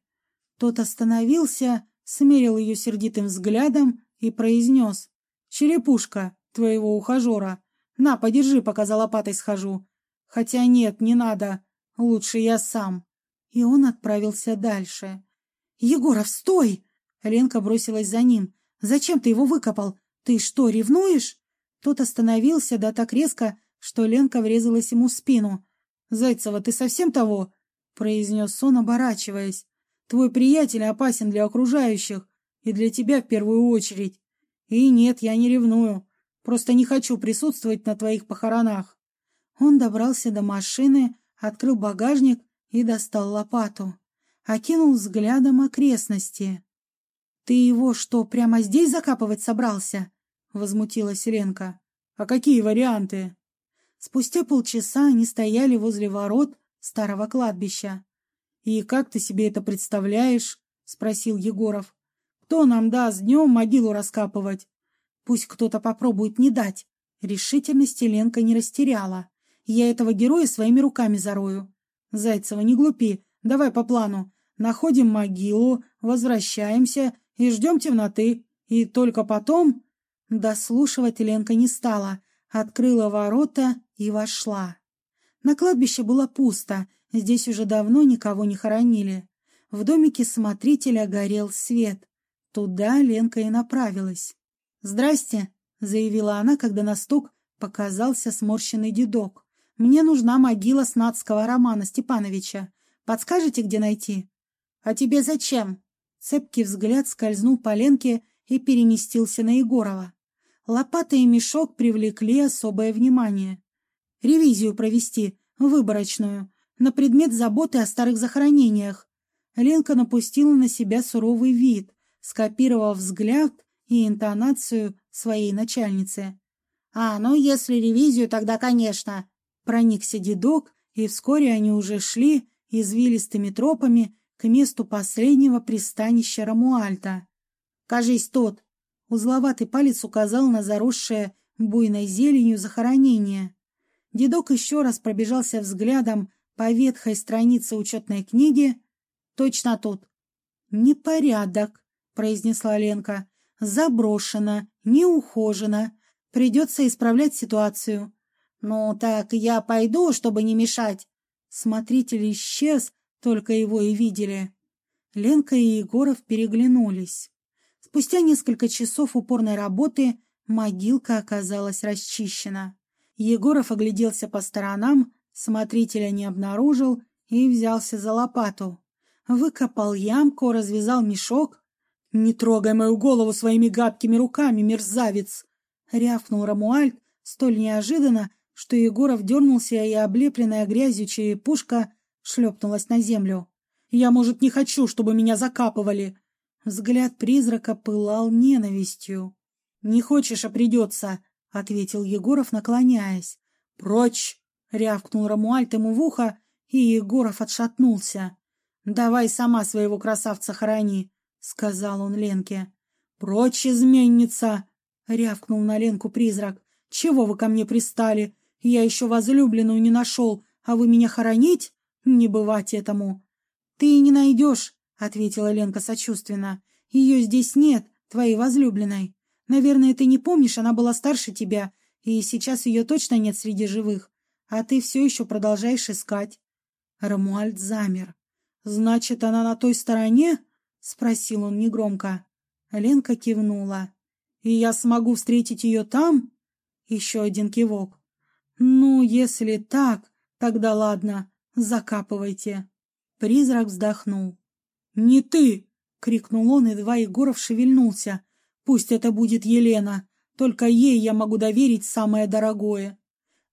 Тот остановился, смерил ее сердитым взглядом и произнес. Черепушка твоего ухажера. На, подержи, пока за лопатой схожу. Хотя нет, не надо. Лучше я сам. И он отправился дальше. «Егоров, стой!» Ленка бросилась за ним. «Зачем ты его выкопал? Ты что, ревнуешь?» Тот остановился, да так резко, что Ленка врезалась ему в спину. «Зайцева, ты совсем того?» — произнес он, оборачиваясь. «Твой приятель опасен для окружающих, и для тебя в первую очередь. И нет, я не ревную. Просто не хочу присутствовать на твоих похоронах. Он добрался до машины, открыл багажник и достал лопату. Окинул взглядом окрестности. «Ты его что, прямо здесь закапывать собрался?» — возмутилась Ленка. «А какие варианты?» Спустя полчаса они стояли возле ворот старого кладбища. «И как ты себе это представляешь?» — спросил Егоров. Кто нам даст днем могилу раскапывать? Пусть кто-то попробует не дать. Решительности Ленка не растеряла. Я этого героя своими руками зарою. Зайцева, не глупи. Давай по плану. Находим могилу, возвращаемся и ждем темноты. И только потом... Дослушивать Ленка не стала. Открыла ворота и вошла. На кладбище было пусто. Здесь уже давно никого не хоронили. В домике смотрителя горел свет. Туда Ленка и направилась. «Здрасте», — заявила она, когда на стук показался сморщенный дедок. «Мне нужна могила снадского Романа Степановича. Подскажете, где найти?» «А тебе зачем?» Цепкий взгляд скользнул по Ленке и переместился на Егорова. Лопата и мешок привлекли особое внимание. Ревизию провести, выборочную, на предмет заботы о старых захоронениях. Ленка напустила на себя суровый вид, скопировав взгляд и интонацию своей начальницы. «А, ну, если ревизию, тогда, конечно!» Проникся дедок, и вскоре они уже шли извилистыми тропами к месту последнего пристанища Рамуальта. «Кажись, тот!» Узловатый палец указал на заросшее буйной зеленью захоронение. Дедок еще раз пробежался взглядом по ветхой странице учетной книги. «Точно тут!» «Непорядок», — произнесла Ленка. «Заброшено, неухожено. Придется исправлять ситуацию». «Ну, так я пойду, чтобы не мешать». Смотритель исчез, только его и видели. Ленка и Егоров переглянулись. Спустя несколько часов упорной работы могилка оказалась расчищена. Егоров огляделся по сторонам, смотрителя не обнаружил и взялся за лопату. Выкопал ямку, развязал мешок. «Не трогай мою голову своими гадкими руками, мерзавец!» — рявкнул Рамуальд столь неожиданно, что Егоров дернулся, и облепленная грязью черепушка шлепнулась на землю. «Я, может, не хочу, чтобы меня закапывали!» Взгляд призрака пылал ненавистью. «Не хочешь, а придется», — ответил Егоров, наклоняясь. «Прочь!» — рявкнул Рамуальт ему в ухо, и Егоров отшатнулся. «Давай сама своего красавца хорони», — сказал он Ленке. «Прочь, изменница!» — рявкнул на Ленку призрак. «Чего вы ко мне пристали? Я еще возлюбленную не нашел, а вы меня хоронить? Не бывать этому!» «Ты не найдешь!» — ответила Ленка сочувственно. «Ее здесь нет, твоей возлюбленной. Наверное, ты не помнишь, она была старше тебя, и сейчас ее точно нет среди живых. А ты все еще продолжаешь искать». Рамуальд замер. «Значит, она на той стороне?» — спросил он негромко. Ленка кивнула. «И я смогу встретить ее там?» Еще один кивок. «Ну, если так, тогда ладно, закапывайте». Призрак вздохнул. «Не ты!» — крикнул он, и два Егоров шевельнулся. «Пусть это будет Елена. Только ей я могу доверить самое дорогое».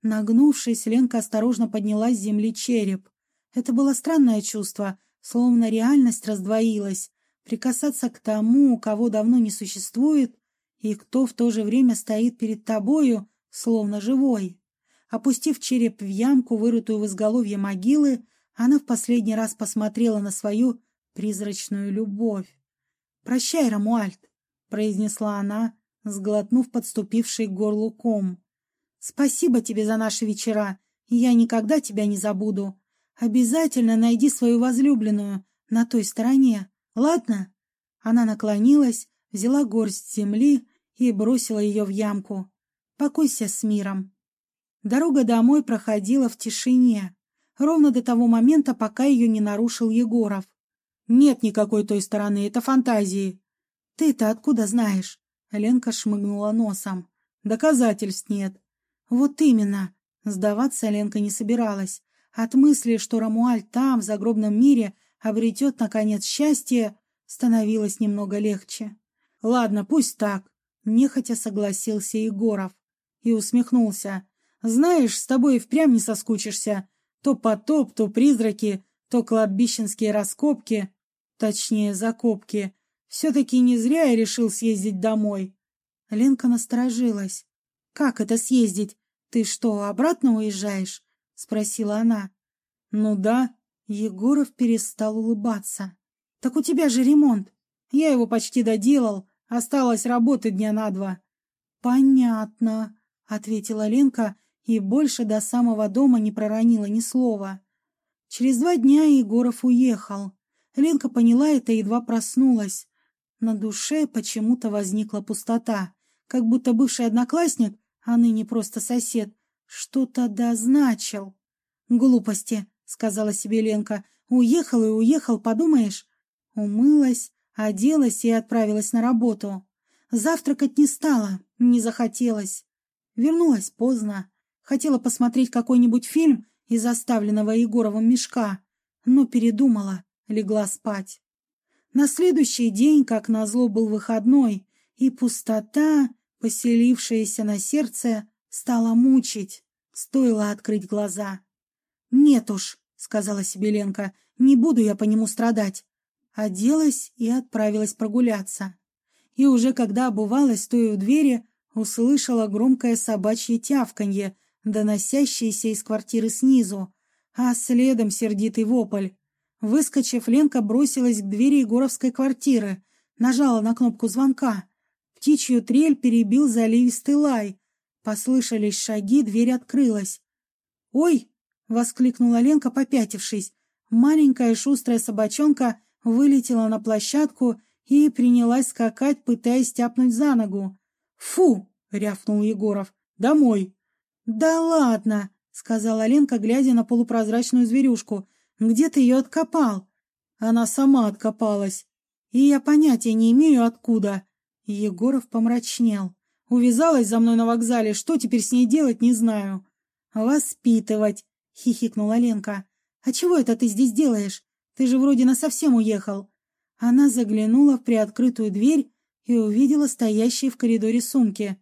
Нагнувшись, Ленка осторожно подняла с земли череп. Это было странное чувство, словно реальность раздвоилась. Прикасаться к тому, кого давно не существует, и кто в то же время стоит перед тобою, словно живой. Опустив череп в ямку, вырытую в изголовье могилы, она в последний раз посмотрела на свою призрачную любовь. «Прощай, Рамуальд», — произнесла она, сглотнув подступивший к горлу ком. «Спасибо тебе за наши вечера, я никогда тебя не забуду. Обязательно найди свою возлюбленную на той стороне, ладно?» Она наклонилась, взяла горсть земли и бросила ее в ямку. «Покойся с миром». Дорога домой проходила в тишине, ровно до того момента, пока ее не нарушил Егоров. Нет никакой той стороны, это фантазии. Ты-то откуда знаешь? Ленка шмыгнула носом. Доказательств нет. Вот именно. Сдаваться Ленка не собиралась. От мысли, что Рамуаль там, в загробном мире, обретет, наконец, счастье, становилось немного легче. Ладно, пусть так. Нехотя согласился Егоров и усмехнулся. Знаешь, с тобой впрямь не соскучишься. То потоп, то призраки, то кладбищенские раскопки. Точнее, закопки. Все-таки не зря я решил съездить домой. Ленка насторожилась. «Как это съездить? Ты что, обратно уезжаешь?» — спросила она. «Ну да». Егоров перестал улыбаться. «Так у тебя же ремонт. Я его почти доделал. Осталось работы дня на два». «Понятно», — ответила Ленка и больше до самого дома не проронила ни слова. Через два дня Егоров уехал. Ленка поняла это и едва проснулась. На душе почему-то возникла пустота, как будто бывший одноклассник, а ныне просто сосед, что-то дозначил. «Глупости», — сказала себе Ленка. «Уехал и уехал, подумаешь?» Умылась, оделась и отправилась на работу. Завтракать не стала, не захотелось. Вернулась поздно. Хотела посмотреть какой-нибудь фильм из оставленного Егоровым мешка, но передумала легла спать. На следующий день, как назло, был выходной, и пустота поселившееся на сердце, стало мучить. Стоило открыть глаза. «Нет уж», — сказала себе Ленка, — «не буду я по нему страдать». Оделась и отправилась прогуляться. И уже когда обувалась, стоя у двери, услышала громкое собачье тявканье, доносящееся из квартиры снизу, а следом сердитый вопль. Выскочив, Ленка бросилась к двери Егоровской квартиры, нажала на кнопку звонка. Птичью трель перебил заливистый лай. Послышались шаги, дверь открылась. «Ой!» — воскликнула Ленка, попятившись. Маленькая шустрая собачонка вылетела на площадку и принялась скакать, пытаясь тяпнуть за ногу. «Фу!» — рявкнул Егоров. «Домой!» «Да ладно!» — сказала Ленка, глядя на полупрозрачную зверюшку. «Где ты ее откопал?» Она сама откопалась. И я понятия не имею, откуда. Егоров помрачнел. Увязалась за мной на вокзале, что теперь с ней делать, не знаю. «Воспитывать!» — хихикнула Ленка. «А чего это ты здесь делаешь? Ты же вроде насовсем уехал». Она заглянула в приоткрытую дверь и увидела стоящие в коридоре сумки.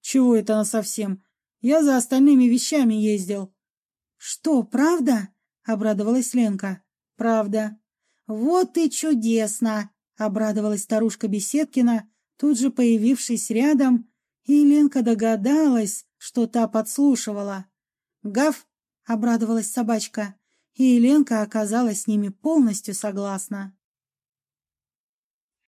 «Чего это насовсем? Я за остальными вещами ездил». «Что, правда?» — обрадовалась Ленка. «Правда». «Вот и чудесно!» — обрадовалась старушка Беседкина, тут же появившись рядом, и Ленка догадалась, что та подслушивала. «Гав!» — обрадовалась собачка, и Ленка оказалась с ними полностью согласна.